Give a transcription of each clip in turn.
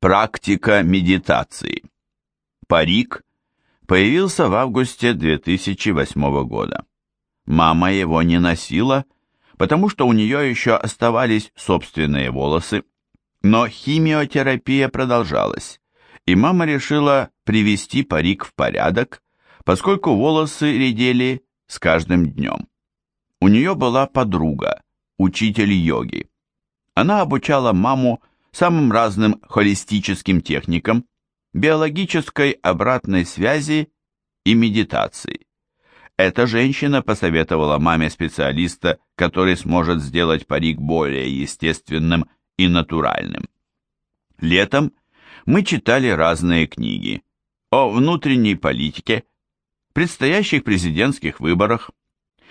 Практика медитации. Парик появился в августе 2008 года. Мама его не носила, потому что у нее еще оставались собственные волосы, но химиотерапия продолжалась, и мама решила привести парик в порядок, поскольку волосы редели с каждым днем. У нее была подруга, учитель йоги. Она обучала маму самым разным холистическим техникам, биологической обратной связи и медитации. Эта женщина посоветовала маме специалиста, который сможет сделать парик более естественным и натуральным. Летом мы читали разные книги о внутренней политике, предстоящих президентских выборах.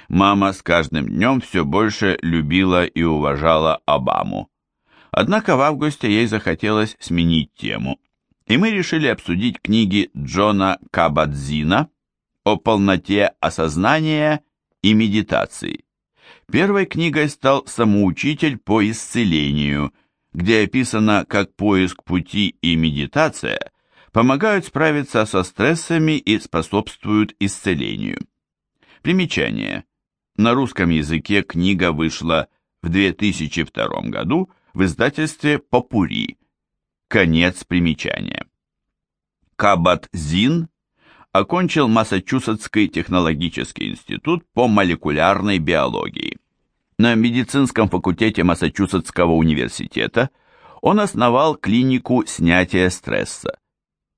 Мама с каждым днем все больше любила и уважала Обаму. Однако в августе ей захотелось сменить тему, и мы решили обсудить книги Джона Кабадзина о полноте осознания и медитации. Первой книгой стал «Самоучитель по исцелению», где описано, как поиск пути и медитация помогают справиться со стрессами и способствуют исцелению. Примечание. На русском языке книга вышла в 2002 году в издательстве «Попури». Конец примечания. Кабат Зин окончил Массачусетский технологический институт по молекулярной биологии. На медицинском факультете Массачусетского университета он основал клинику снятия стресса.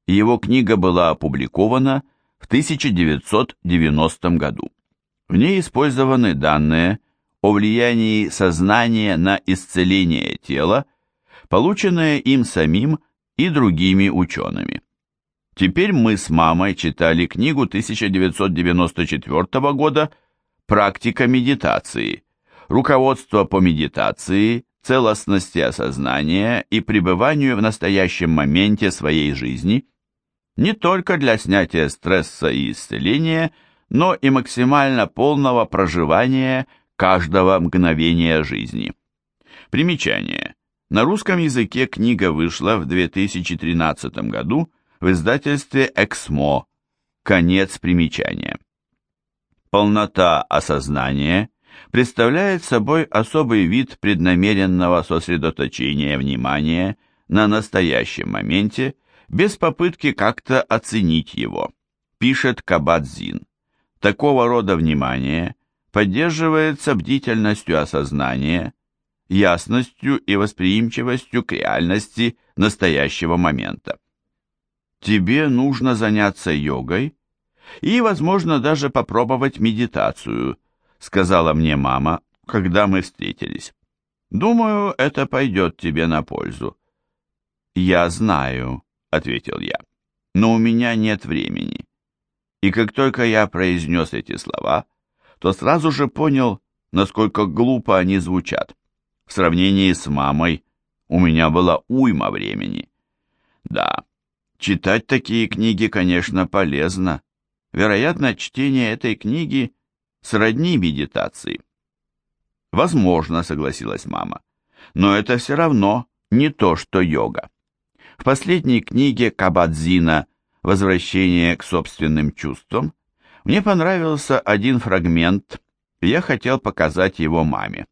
Его книга была опубликована в 1990 году. В ней использованы данные о влиянии сознания на исцеление тела, полученное им самим и другими учеными. Теперь мы с мамой читали книгу 1994 года «Практика медитации. Руководство по медитации, целостности осознания и пребыванию в настоящем моменте своей жизни» не только для снятия стресса и исцеления, но и максимально полного проживания каждого мгновения жизни. Примечание. На русском языке книга вышла в 2013 году в издательстве «Эксмо». Конец примечания. Полнота осознания представляет собой особый вид преднамеренного сосредоточения внимания на настоящем моменте без попытки как-то оценить его, пишет Кабадзин. Такого рода внимание поддерживается бдительностью осознания, ясностью и восприимчивостью к реальности настоящего момента. Тебе нужно заняться йогой и, возможно, даже попробовать медитацию, сказала мне мама, когда мы встретились. Думаю, это пойдет тебе на пользу. Я знаю, ответил я, но у меня нет времени. И как только я произнес эти слова, то сразу же понял, насколько глупо они звучат. В сравнении с мамой у меня была уйма времени. Да, читать такие книги, конечно, полезно. Вероятно, чтение этой книги сродни медитации. Возможно, согласилась мама, но это все равно не то, что йога. В последней книге Кабадзина «Возвращение к собственным чувствам» Мне понравился один фрагмент, и я хотел показать его маме.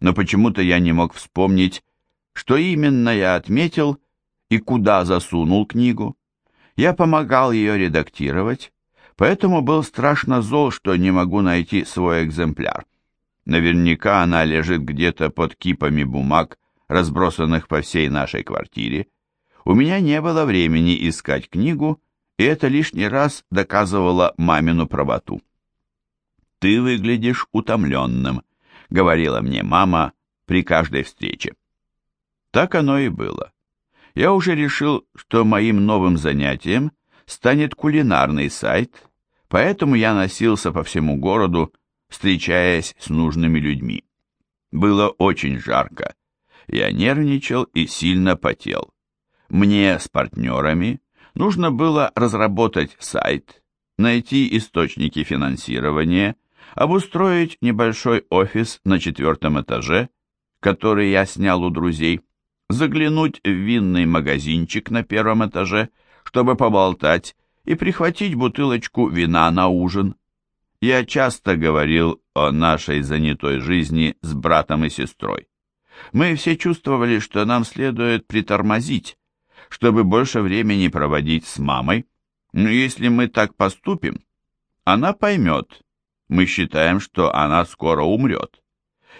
Но почему-то я не мог вспомнить, что именно я отметил и куда засунул книгу. Я помогал ее редактировать, поэтому был страшно зол, что не могу найти свой экземпляр. Наверняка она лежит где-то под кипами бумаг, разбросанных по всей нашей квартире. У меня не было времени искать книгу, и это лишний раз доказывало мамину правоту. «Ты выглядишь утомленным», — говорила мне мама при каждой встрече. Так оно и было. Я уже решил, что моим новым занятием станет кулинарный сайт, поэтому я носился по всему городу, встречаясь с нужными людьми. Было очень жарко. Я нервничал и сильно потел. Мне с партнерами нужно было разработать сайт, найти источники финансирования, обустроить небольшой офис на четвертом этаже, который я снял у друзей, заглянуть в винный магазинчик на первом этаже, чтобы поболтать и прихватить бутылочку вина на ужин. Я часто говорил о нашей занятой жизни с братом и сестрой. Мы все чувствовали, что нам следует притормозить, чтобы больше времени проводить с мамой. Но если мы так поступим, она поймет. Мы считаем, что она скоро умрет.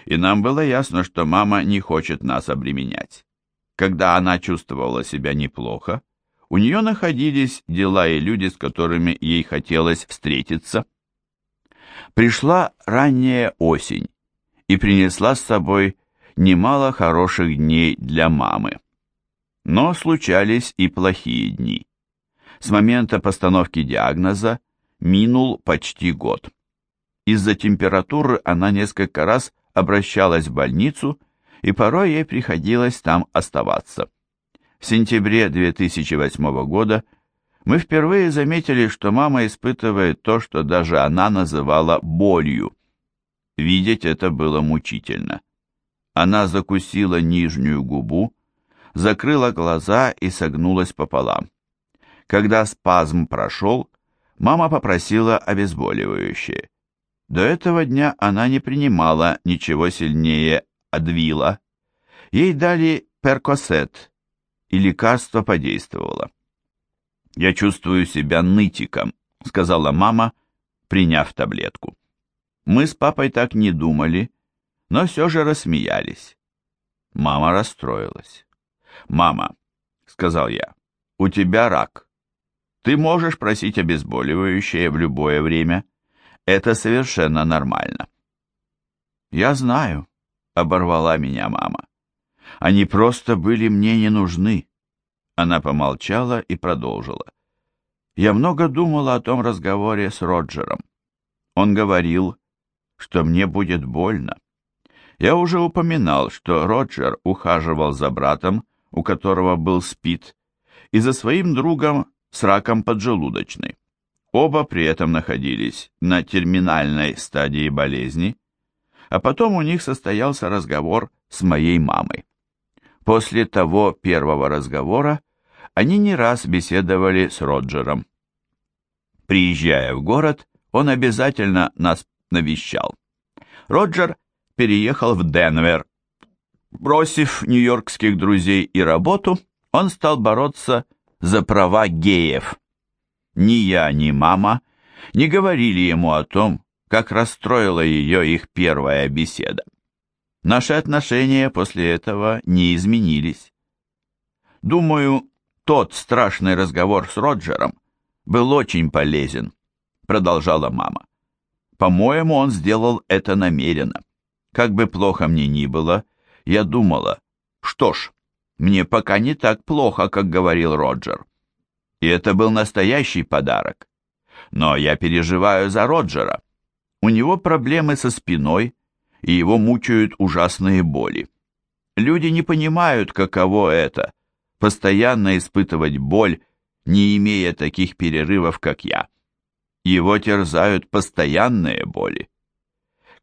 И нам было ясно, что мама не хочет нас обременять. Когда она чувствовала себя неплохо, у нее находились дела и люди, с которыми ей хотелось встретиться. Пришла ранняя осень и принесла с собой немало хороших дней для мамы. Но случались и плохие дни. С момента постановки диагноза минул почти год. Из-за температуры она несколько раз обращалась в больницу, и порой ей приходилось там оставаться. В сентябре 2008 года мы впервые заметили, что мама испытывает то, что даже она называла болью. Видеть это было мучительно. Она закусила нижнюю губу, закрыла глаза и согнулась пополам. Когда спазм прошел, мама попросила обезболивающее. До этого дня она не принимала ничего сильнее адвила. Ей дали перкосет, и лекарство подействовало. «Я чувствую себя нытиком», — сказала мама, приняв таблетку. Мы с папой так не думали, но все же рассмеялись. Мама расстроилась. «Мама», — сказал я, — «у тебя рак. Ты можешь просить обезболивающее в любое время. Это совершенно нормально». «Я знаю», — оборвала меня мама. Они просто были мне не нужны. Она помолчала и продолжила. Я много думала о том разговоре с Роджером. Он говорил, что мне будет больно. Я уже упоминал, что Роджер ухаживал за братом, у которого был СПИД, и за своим другом с раком поджелудочной. Оба при этом находились на терминальной стадии болезни, а потом у них состоялся разговор с моей мамой. После того первого разговора они не раз беседовали с Роджером. Приезжая в город, он обязательно нас навещал. Роджер переехал в Денвер. Бросив нью-йоркских друзей и работу, он стал бороться за права геев. Ни я, ни мама не говорили ему о том, как расстроила ее их первая беседа. Наши отношения после этого не изменились. Думаю, тот страшный разговор с Роджером был очень полезен, продолжала мама. По-моему, он сделал это намеренно. Как бы плохо мне ни было, я думала, что ж, мне пока не так плохо, как говорил Роджер. И это был настоящий подарок. Но я переживаю за Роджера. У него проблемы со спиной, и его мучают ужасные боли. Люди не понимают, каково это – постоянно испытывать боль, не имея таких перерывов, как я. Его терзают постоянные боли.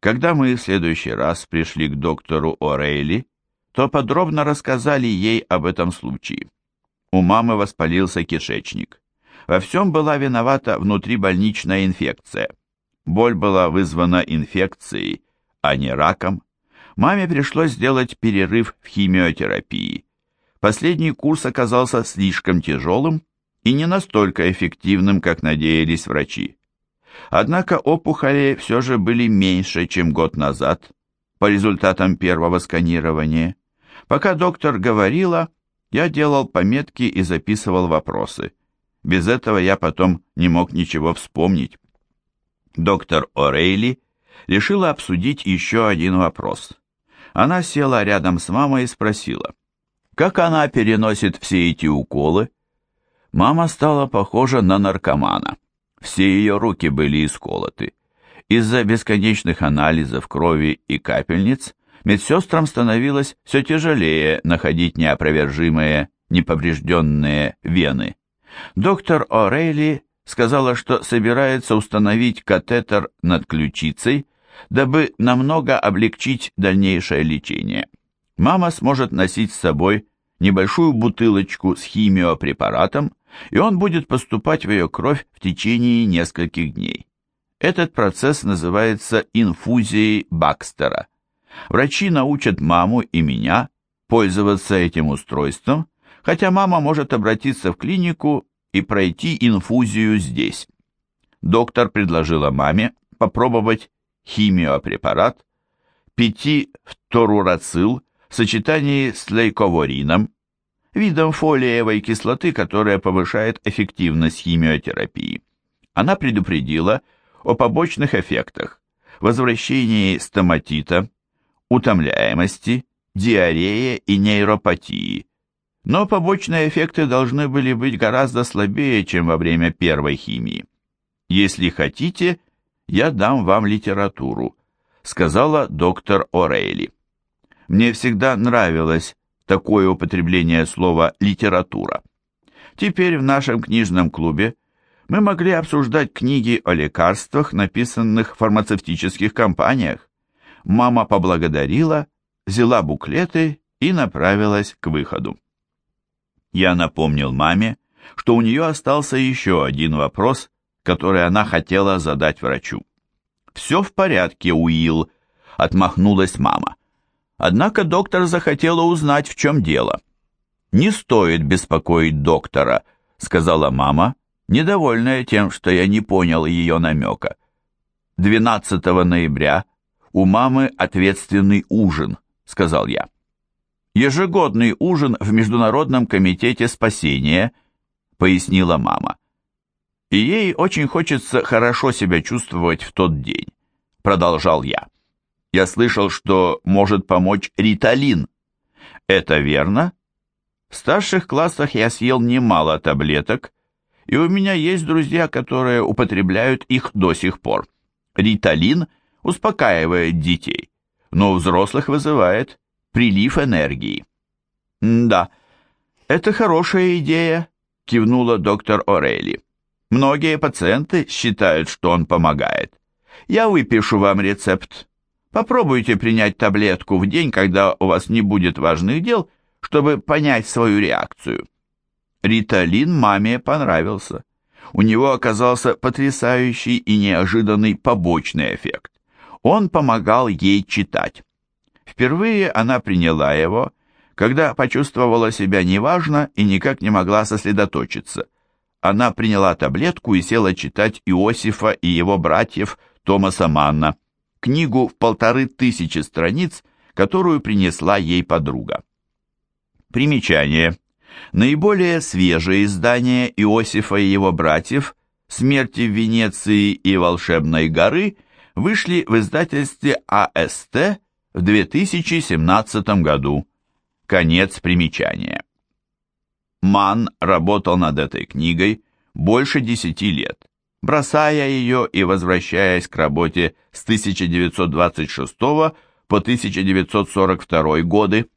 Когда мы в следующий раз пришли к доктору О'Рейли, то подробно рассказали ей об этом случае. У мамы воспалился кишечник. Во всем была виновата внутрибольничная инфекция. Боль была вызвана инфекцией, а не раком, маме пришлось сделать перерыв в химиотерапии. Последний курс оказался слишком тяжелым и не настолько эффективным, как надеялись врачи. Однако опухоли все же были меньше, чем год назад, по результатам первого сканирования. Пока доктор говорила, я делал пометки и записывал вопросы. Без этого я потом не мог ничего вспомнить. Доктор О'Рейли решила обсудить еще один вопрос. Она села рядом с мамой и спросила, как она переносит все эти уколы. Мама стала похожа на наркомана. Все ее руки были исколоты. Из-за бесконечных анализов крови и капельниц медсестрам становилось все тяжелее находить неопровержимые, неповрежденные вены. Доктор О'Рейли сказала, что собирается установить катетер над ключицей, дабы намного облегчить дальнейшее лечение. Мама сможет носить с собой небольшую бутылочку с химиопрепаратом, и он будет поступать в ее кровь в течение нескольких дней. Этот процесс называется инфузией Бакстера. Врачи научат маму и меня пользоваться этим устройством, хотя мама может обратиться в клинику и пройти инфузию здесь. Доктор предложила маме попробовать химиопрепарат пятифторурацил в сочетании с лейковорином, видом фолиевой кислоты, которая повышает эффективность химиотерапии. Она предупредила, о побочных эффектах, возвращении стоматита, утомляемости, диарее и нейропатии. Но побочные эффекты должны были быть гораздо слабее, чем во время первой химии. Если хотите, я дам вам литературу, сказала доктор О'Рейли. Мне всегда нравилось такое употребление слова «литература». Теперь в нашем книжном клубе мы могли обсуждать книги о лекарствах, написанных в фармацевтических компаниях. Мама поблагодарила, взяла буклеты и направилась к выходу. Я напомнил маме, что у нее остался еще один вопрос, который она хотела задать врачу. «Все в порядке, Уилл», — отмахнулась мама. Однако доктор захотела узнать, в чем дело. «Не стоит беспокоить доктора», — сказала мама, недовольная тем, что я не понял ее намека. 12 ноября у мамы ответственный ужин, сказал я. Ежегодный ужин в Международном комитете спасения, пояснила мама. И ей очень хочется хорошо себя чувствовать в тот день, продолжал я. Я слышал, что может помочь риталин. Это верно? В старших классах я съел немало таблеток, и у меня есть друзья, которые употребляют их до сих пор. Риталин успокаивает детей, но у взрослых вызывает прилив энергии. «Да, это хорошая идея», — кивнула доктор Орелли. «Многие пациенты считают, что он помогает. Я выпишу вам рецепт. Попробуйте принять таблетку в день, когда у вас не будет важных дел, чтобы понять свою реакцию. Риталин маме понравился. У него оказался потрясающий и неожиданный побочный эффект. Он помогал ей читать. Впервые она приняла его, когда почувствовала себя неважно и никак не могла сосредоточиться. Она приняла таблетку и села читать Иосифа и его братьев Томаса Манна, книгу в полторы тысячи страниц, которую принесла ей подруга. Примечание. Наиболее свежие издания Иосифа и его братьев «Смерти в Венеции» и «Волшебной горы» вышли в издательстве АСТ в 2017 году. Конец примечания. Ман работал над этой книгой больше десяти лет, бросая ее и возвращаясь к работе с 1926 по 1942 годы.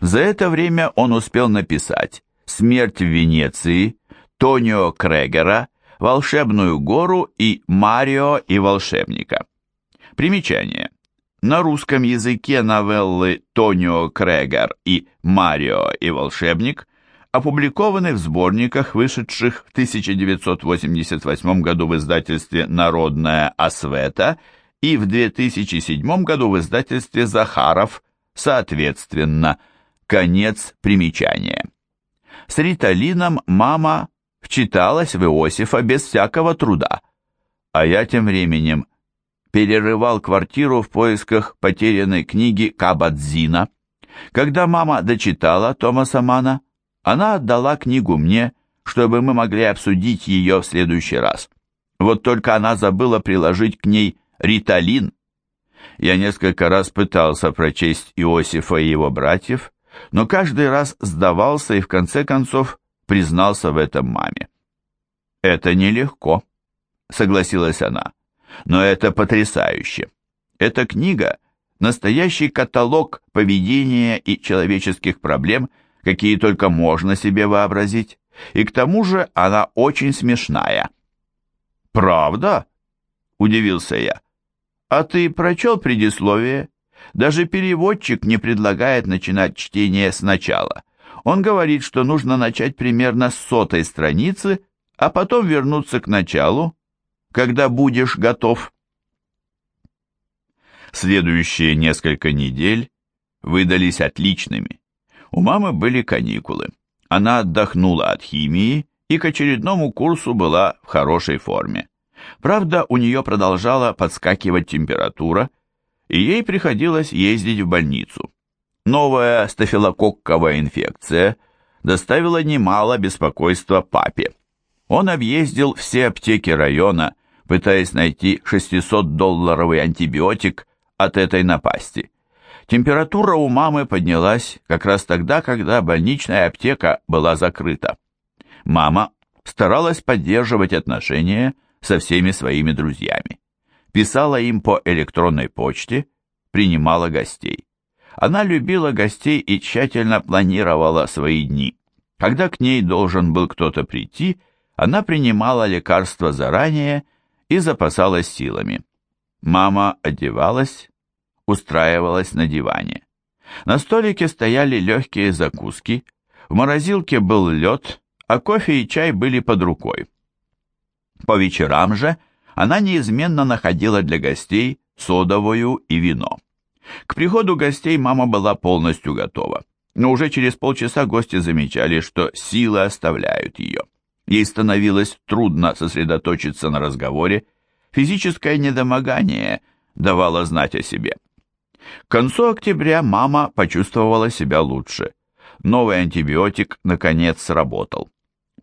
За это время он успел написать «Смерть в Венеции», «Тонио Крегера», «Волшебную гору» и «Марио и волшебника». Примечание. На русском языке новеллы «Тонио Крегер» и «Марио и волшебник» опубликованы в сборниках, вышедших в 1988 году в издательстве «Народная освета» и в 2007 году в издательстве «Захаров», соответственно – Конец примечания. С риталином мама вчиталась в Иосифа без всякого труда, а я тем временем перерывал квартиру в поисках потерянной книги Кабадзина. Когда мама дочитала Томаса Мана, она отдала книгу мне, чтобы мы могли обсудить ее в следующий раз. Вот только она забыла приложить к ней риталин. Я несколько раз пытался прочесть Иосифа и его братьев, но каждый раз сдавался и в конце концов признался в этом маме. «Это нелегко», — согласилась она, — «но это потрясающе. Эта книга — настоящий каталог поведения и человеческих проблем, какие только можно себе вообразить, и к тому же она очень смешная». «Правда?» — удивился я. «А ты прочел предисловие?» Даже переводчик не предлагает начинать чтение сначала. Он говорит, что нужно начать примерно с сотой страницы, а потом вернуться к началу, когда будешь готов. Следующие несколько недель выдались отличными. У мамы были каникулы. Она отдохнула от химии и к очередному курсу была в хорошей форме. Правда, у нее продолжала подскакивать температура, и ей приходилось ездить в больницу. Новая стафилококковая инфекция доставила немало беспокойства папе. Он объездил все аптеки района, пытаясь найти 600-долларовый антибиотик от этой напасти. Температура у мамы поднялась как раз тогда, когда больничная аптека была закрыта. Мама старалась поддерживать отношения со всеми своими друзьями. Писала им по электронной почте, принимала гостей. Она любила гостей и тщательно планировала свои дни. Когда к ней должен был кто-то прийти, она принимала лекарства заранее и запасалась силами. Мама одевалась, устраивалась на диване. На столике стояли легкие закуски, в морозилке был лед, а кофе и чай были под рукой. По вечерам же она неизменно находила для гостей содовую и вино. К приходу гостей мама была полностью готова, но уже через полчаса гости замечали, что силы оставляют ее. Ей становилось трудно сосредоточиться на разговоре, физическое недомогание давало знать о себе. К концу октября мама почувствовала себя лучше. Новый антибиотик наконец сработал.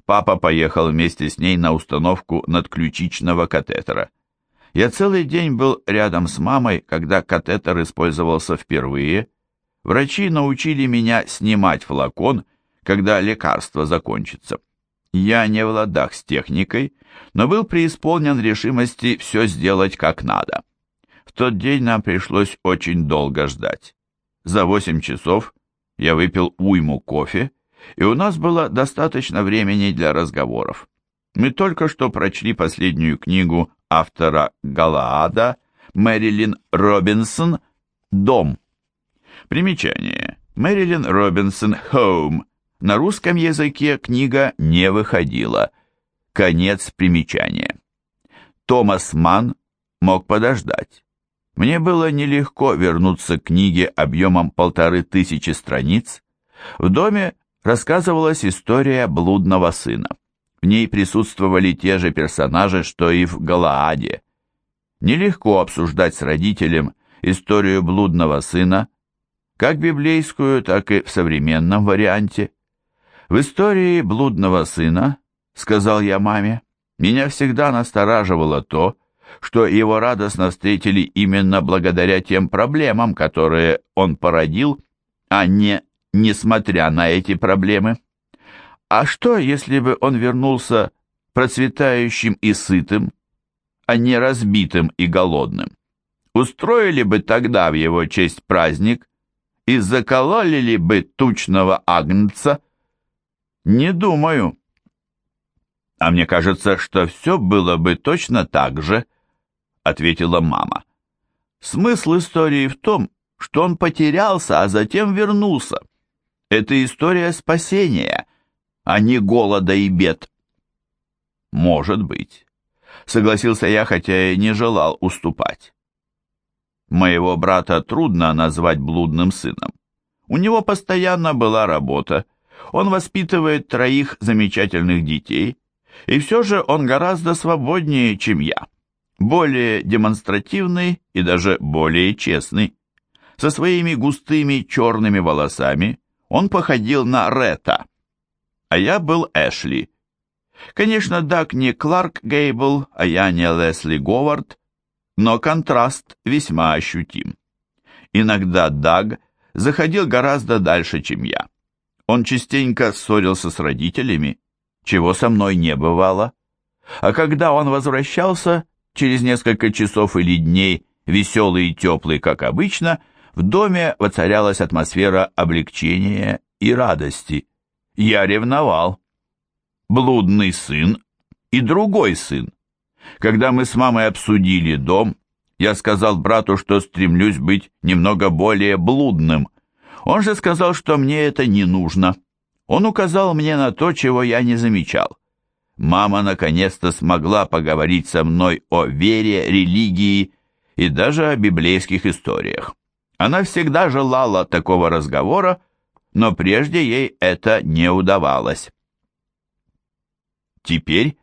Папа поехал вместе с ней на установку надключичного катетера. Я целый день был рядом с мамой, когда катетер использовался впервые. Врачи научили меня снимать флакон, когда лекарство закончится. Я не в ладах с техникой, но был преисполнен решимости все сделать как надо. В тот день нам пришлось очень долго ждать. За восемь часов я выпил уйму кофе, и у нас было достаточно времени для разговоров. Мы только что прочли последнюю книгу автора Галаада Мэрилин Робинсон «Дом». Примечание. Мэрилин Робинсон «Home». На русском языке книга не выходила. Конец примечания. Томас Манн мог подождать. Мне было нелегко вернуться к книге объемом полторы тысячи страниц. В доме рассказывалась история блудного сына. В ней присутствовали те же персонажи, что и в Галааде. Нелегко обсуждать с родителем историю блудного сына, как библейскую, так и в современном варианте. В истории блудного сына, сказал я маме, меня всегда настораживало то, его радостно встретили именно благодаря тем проблемам, которые он породил, а не несмотря на эти проблемы. А что, если бы он вернулся процветающим и сытым, а не разбитым и голодным? Устроили бы тогда в его честь праздник и закололи ли бы тучного агнца? Не думаю. А мне кажется, что все было бы точно так же, ответила мама. Смысл истории в том, что он потерялся, а затем вернулся. Это история спасения, а не голода и бед. Может быть. Согласился я, хотя и не желал уступать. Моего брата трудно назвать блудным сыном. У него постоянно была работа, он воспитывает троих замечательных детей, и все же он гораздо свободнее, чем я. Более демонстративный и даже более честный. Со своими густыми черными волосами он походил на Ретта, а я был Эшли. Конечно, Даг не Кларк Гейбл, а я не Лесли Говард, но контраст весьма ощутим. Иногда Даг заходил гораздо дальше, чем я. Он частенько ссорился с родителями, чего со мной не бывало. А когда он возвращался, через несколько часов или дней, веселый и теплый, как обычно, в доме воцарялась атмосфера облегчения и радости. Я ревновал. Блудный сын и другой сын. Когда мы с мамой обсудили дом, я сказал брату, что стремлюсь быть немного более блудным. Он же сказал, что мне это не нужно. Он указал мне на то, чего я не замечал. Мама наконец-то смогла поговорить со мной о вере, религии и даже о библейских историях. Она всегда желала такого разговора, но прежде ей это не удавалось. Теперь,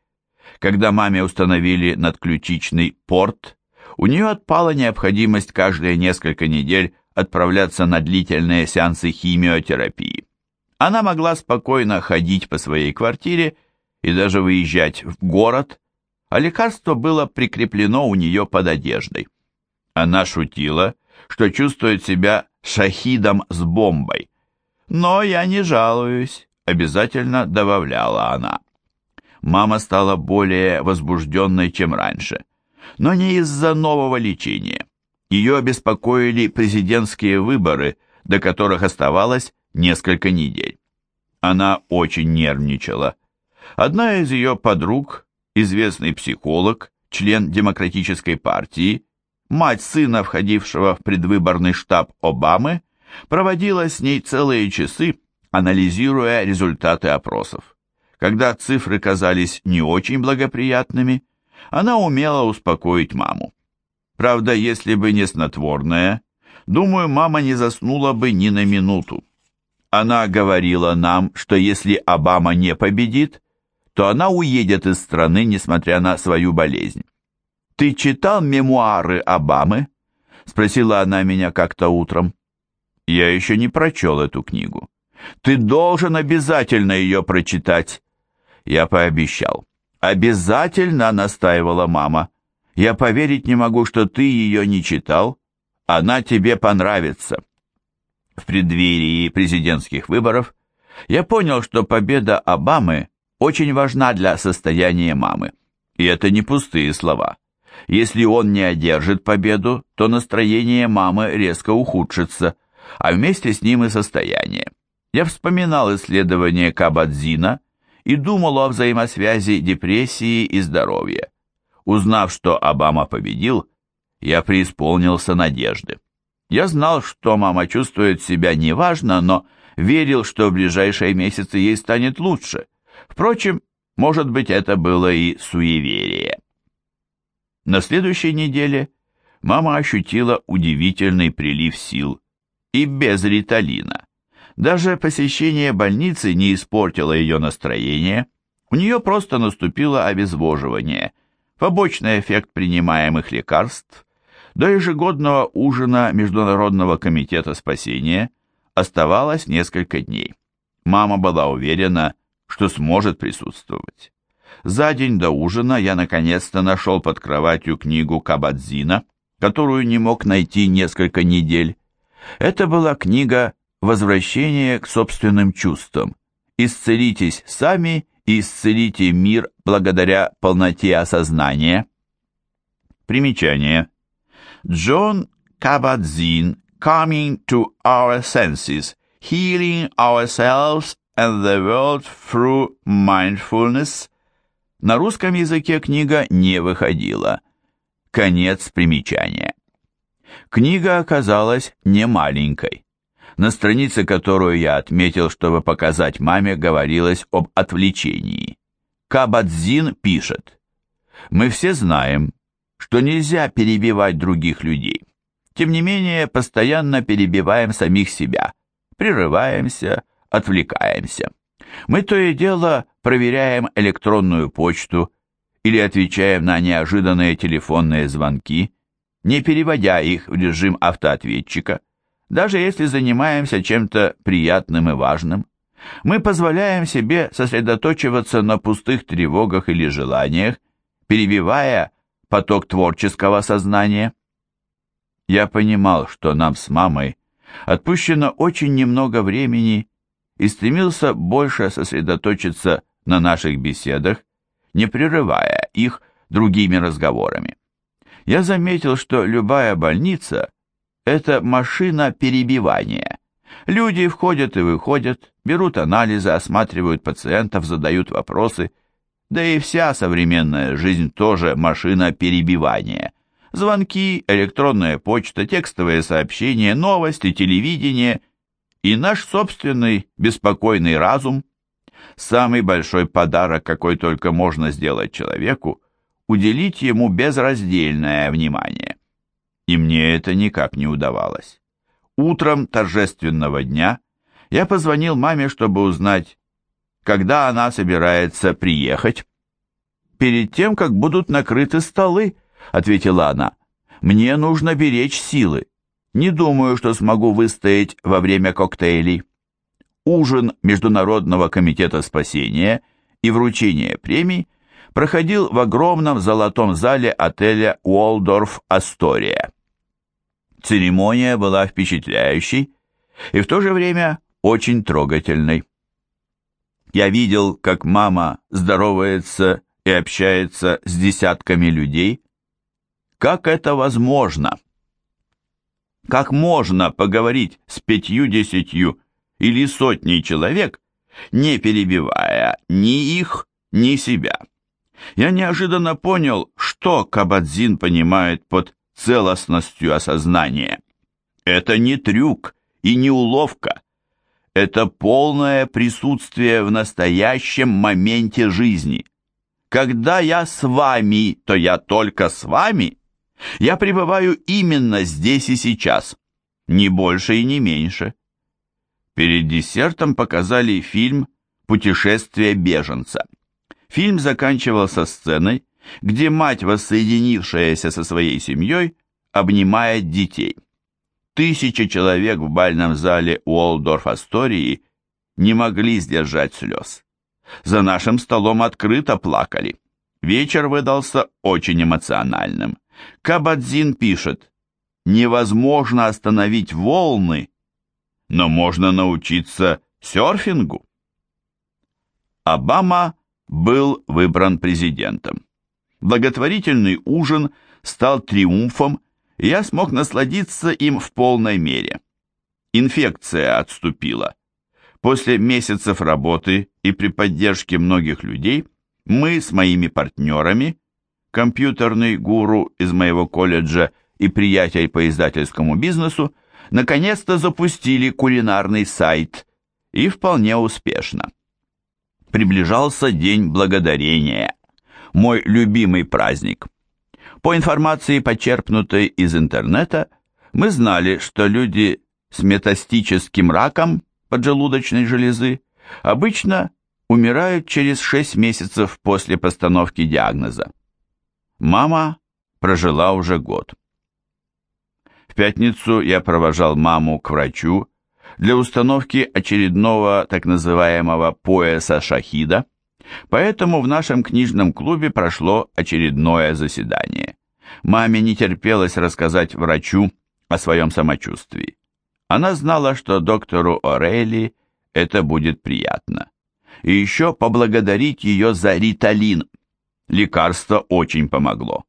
когда маме установили надключичный порт, у нее отпала необходимость каждые несколько недель отправляться на длительные сеансы химиотерапии. Она могла спокойно ходить по своей квартире и даже выезжать в город, а лекарство было прикреплено у нее под одеждой. Она шутила, что чувствует себя шахидом с бомбой. «Но я не жалуюсь», — обязательно добавляла она. Мама стала более возбужденной, чем раньше, но не из-за нового лечения. Ее обеспокоили президентские выборы, до которых оставалось несколько недель. Она очень нервничала. Одна из ее подруг, известный психолог, член Демократической партии, мать сына, входившего в предвыборный штаб Обамы, проводила с ней целые часы, анализируя результаты опросов. Когда цифры казались не очень благоприятными, она умела успокоить маму. Правда, если бы не снотворное, думаю, мама не заснула бы ни на минуту. Она говорила нам, что если Обама не победит, то она уедет из страны, несмотря на свою болезнь. «Ты читал мемуары Обамы?» — спросила она меня как-то утром. «Я еще не прочел эту книгу. Ты должен обязательно ее прочитать». Я пообещал. «Обязательно!» — настаивала мама. «Я поверить не могу, что ты ее не читал. Она тебе понравится». В преддверии президентских выборов я понял, что победа Обамы очень важна для состояния мамы. И это не пустые слова. Если он не одержит победу, то настроение мамы резко ухудшится, а вместе с ним и состояние. Я вспоминал исследование Кабадзина и думал о взаимосвязи депрессии и здоровья. Узнав, что Обама победил, я преисполнился надежды. Я знал, что мама чувствует себя неважно, но верил, что в ближайшие месяцы ей станет лучше. Впрочем, может быть, это было и суеверие. На следующей неделе мама ощутила удивительный прилив сил и без риталина. Даже посещение больницы не испортило ее настроение, у нее просто наступило обезвоживание, побочный эффект принимаемых лекарств. До ежегодного ужина Международного комитета спасения оставалось несколько дней. Мама была уверена, что сможет присутствовать. За день до ужина я наконец-то нашел под кроватью книгу Кабадзина, которую не мог найти несколько недель. Это была книга «Возвращение к собственным чувствам». «Исцелитесь сами и исцелите мир благодаря полноте осознания». Примечание. Джон Кабадзин «Coming to our senses, healing ourselves and the world through mindfulness» На русском языке книга не выходила. Конец примечания. Книга оказалась не маленькой. На странице, которую я отметил, чтобы показать маме, говорилось об отвлечении. Кабадзин пишет, «Мы все знаем, что нельзя перебивать других людей. Тем не менее, постоянно перебиваем самих себя, прерываемся, отвлекаемся. Мы то и дело проверяем электронную почту или отвечаем на неожиданные телефонные звонки, не переводя их в режим автоответчика, даже если занимаемся чем-то приятным и важным. Мы позволяем себе сосредоточиваться на пустых тревогах или желаниях, перебивая поток творческого сознания. Я понимал, что нам с мамой отпущено очень немного времени и стремился больше сосредоточиться на наших беседах, не прерывая их другими разговорами. Я заметил, что любая больница – это машина перебивания. Люди входят и выходят, берут анализы, осматривают пациентов, задают вопросы. Да и вся современная жизнь тоже машина перебивания. Звонки, электронная почта, текстовые сообщения, новости, телевидение – и наш собственный беспокойный разум. Самый большой подарок, какой только можно сделать человеку, уделить ему безраздельное внимание. И мне это никак не удавалось. Утром торжественного дня я позвонил маме, чтобы узнать, когда она собирается приехать. «Перед тем, как будут накрыты столы», — ответила она, — «мне нужно беречь силы. Не думаю, что смогу выстоять во время коктейлей». Ужин Международного комитета спасения и вручение премий проходил в огромном золотом зале отеля Уолдорф Астория. Церемония была впечатляющей и в то же время очень трогательной. Я видел, как мама здоровается и общается с десятками людей. Как это возможно? Как можно поговорить с пятью-десятью или сотней человек, не перебивая ни их, ни себя? Я неожиданно понял, что Кабадзин понимает под целостностью осознания. Это не трюк и не уловка. Это полное присутствие в настоящем моменте жизни. Когда я с вами, то я только с вами. Я пребываю именно здесь и сейчас, ни больше и не меньше. Перед десертом показали фильм «Путешествие беженца». Фильм заканчивался сценой, где мать, воссоединившаяся со своей семьей, обнимает детей. Тысячи человек в бальном зале Уолдорф-Астории не могли сдержать слез. За нашим столом открыто плакали. Вечер выдался очень эмоциональным. Кабадзин пишет, «Невозможно остановить волны, но можно научиться серфингу». Обама был выбран президентом. Благотворительный ужин стал триумфом, и я смог насладиться им в полной мере. Инфекция отступила. После месяцев работы и при поддержке многих людей мы с моими партнерами, компьютерный гуру из моего колледжа и приятель по издательскому бизнесу, наконец-то запустили кулинарный сайт, и вполне успешно. Приближался День Благодарения, мой любимый праздник. По информации, почерпнутой из интернета, мы знали, что люди с метастическим раком поджелудочной железы обычно умирают через 6 месяцев после постановки диагноза. Мама прожила уже год. В пятницу я провожал маму к врачу для установки очередного так называемого пояса шахида, поэтому в нашем книжном клубе прошло очередное заседание. Маме не терпелось рассказать врачу о своем самочувствии. Она знала, что доктору Орелли это будет приятно. И еще поблагодарить ее за риталин. Лекарство очень помогло.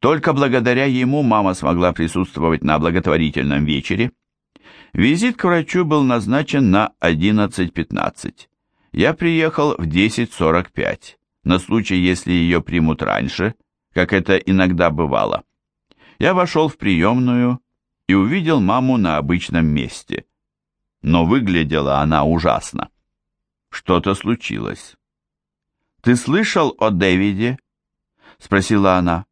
Только благодаря ему мама смогла присутствовать на благотворительном вечере, Визит к врачу был назначен на 11.15. Я приехал в 10.45, на случай, если ее примут раньше, как это иногда бывало. Я вошел в приемную и увидел маму на обычном месте. Но выглядела она ужасно. Что-то случилось. «Ты слышал о Дэвиде?» — спросила она.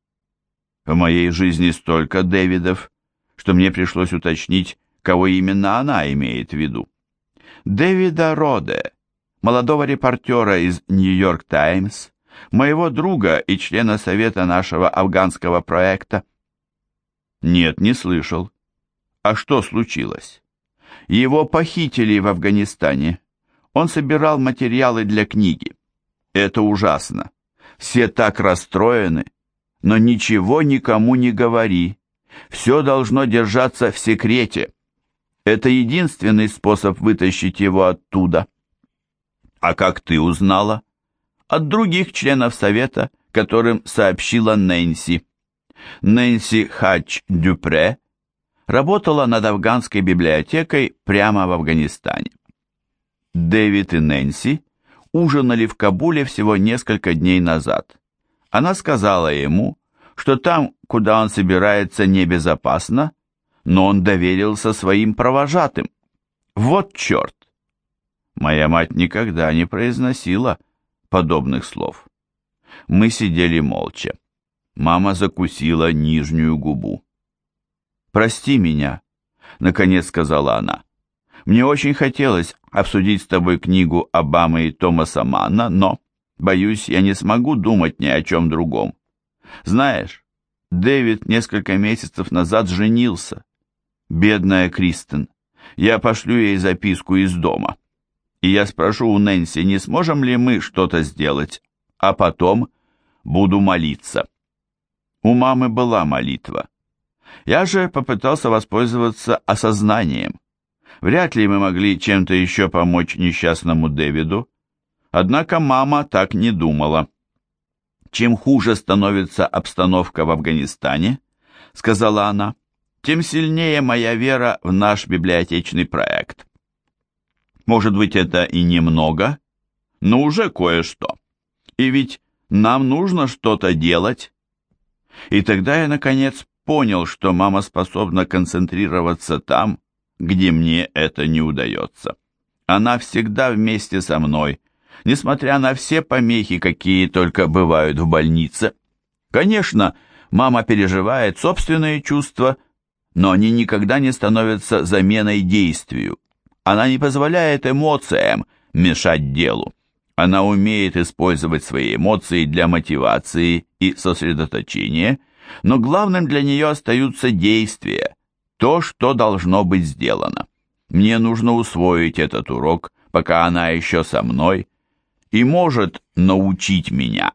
«В моей жизни столько Дэвидов, что мне пришлось уточнить, кого именно она имеет в виду. Дэвида Роде, молодого репортера из «Нью-Йорк Таймс», моего друга и члена совета нашего афганского проекта. Нет, не слышал. А что случилось? Его похитили в Афганистане. Он собирал материалы для книги. Это ужасно. Все так расстроены. Но ничего никому не говори. Все должно держаться в секрете. Это единственный способ вытащить его оттуда. А как ты узнала? От других членов совета, которым сообщила Нэнси. Нэнси Хач Дюпре работала над афганской библиотекой прямо в Афганистане. Дэвид и Нэнси ужинали в Кабуле всего несколько дней назад. Она сказала ему, что там, куда он собирается, небезопасно, но он доверился своим провожатым. Вот черт! Моя мать никогда не произносила подобных слов. Мы сидели молча. Мама закусила нижнюю губу. «Прости меня», — наконец сказала она. «Мне очень хотелось обсудить с тобой книгу Обамы и Томаса Манна, но, боюсь, я не смогу думать ни о чем другом. Знаешь, Дэвид несколько месяцев назад женился. Бедная Кристен. Я пошлю ей записку из дома. И я спрошу у Нэнси, не сможем ли мы что-то сделать, а потом буду молиться. У мамы была молитва. Я же попытался воспользоваться осознанием. Вряд ли мы могли чем-то еще помочь несчастному Дэвиду. Однако мама так не думала. «Чем хуже становится обстановка в Афганистане, — сказала она, — тем сильнее моя вера в наш библиотечный проект. Может быть, это и немного, но уже кое-что. И ведь нам нужно что-то делать. И тогда я, наконец, понял, что мама способна концентрироваться там, где мне это не удается. Она всегда вместе со мной, несмотря на все помехи, какие только бывают в больнице. Конечно, мама переживает собственные чувства, но они никогда не становятся заменой действию. Она не позволяет эмоциям мешать делу. Она умеет использовать свои эмоции для мотивации и сосредоточения, но главным для нее остаются действия, то, что должно быть сделано. Мне нужно усвоить этот урок, пока она еще со мной, и может научить меня.